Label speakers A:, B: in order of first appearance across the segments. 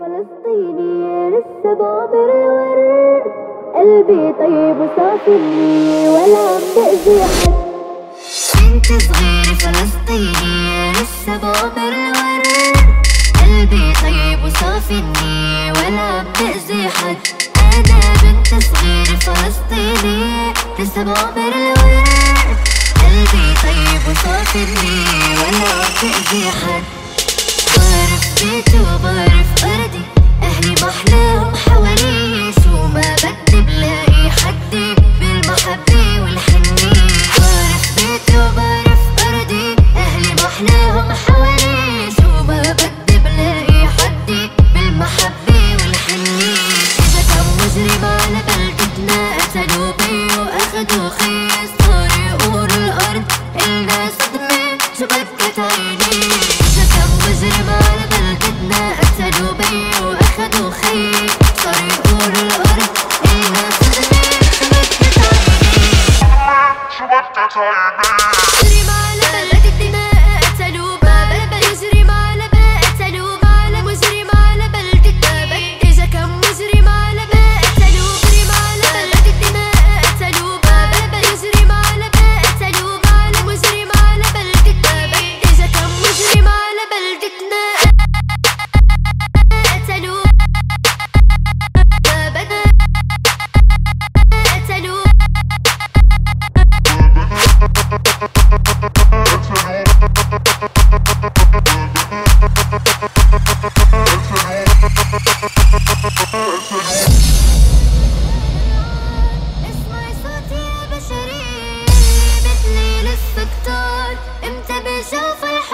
A: فلسطيني لسه بعمر الورد قلبي طيب وصافي ولا عم بأذي حد.
B: بنت صغيرة فلسطيني لسه بعمر الورد قلبي طيب وصافي ولا عم بأذي حد. أنا بنت صغيرة فلسطيني لسه بعمر الورد قلبي طيب وصافي ولا عم بأذي حد. بيتي وبعرف أرضي أهلي محلاهم time.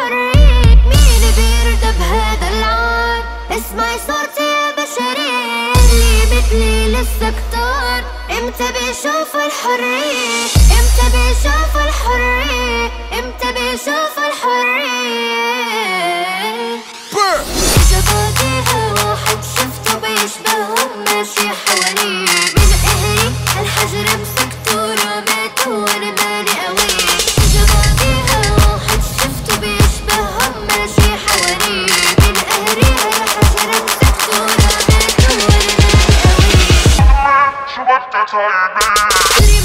B: الحرية مين بيرضى بهذا العار اسمعي صوتي يا بشري اللي مثلي لسه كتار إمتى بشوف الحرية إمتى الحرية إمتى Ele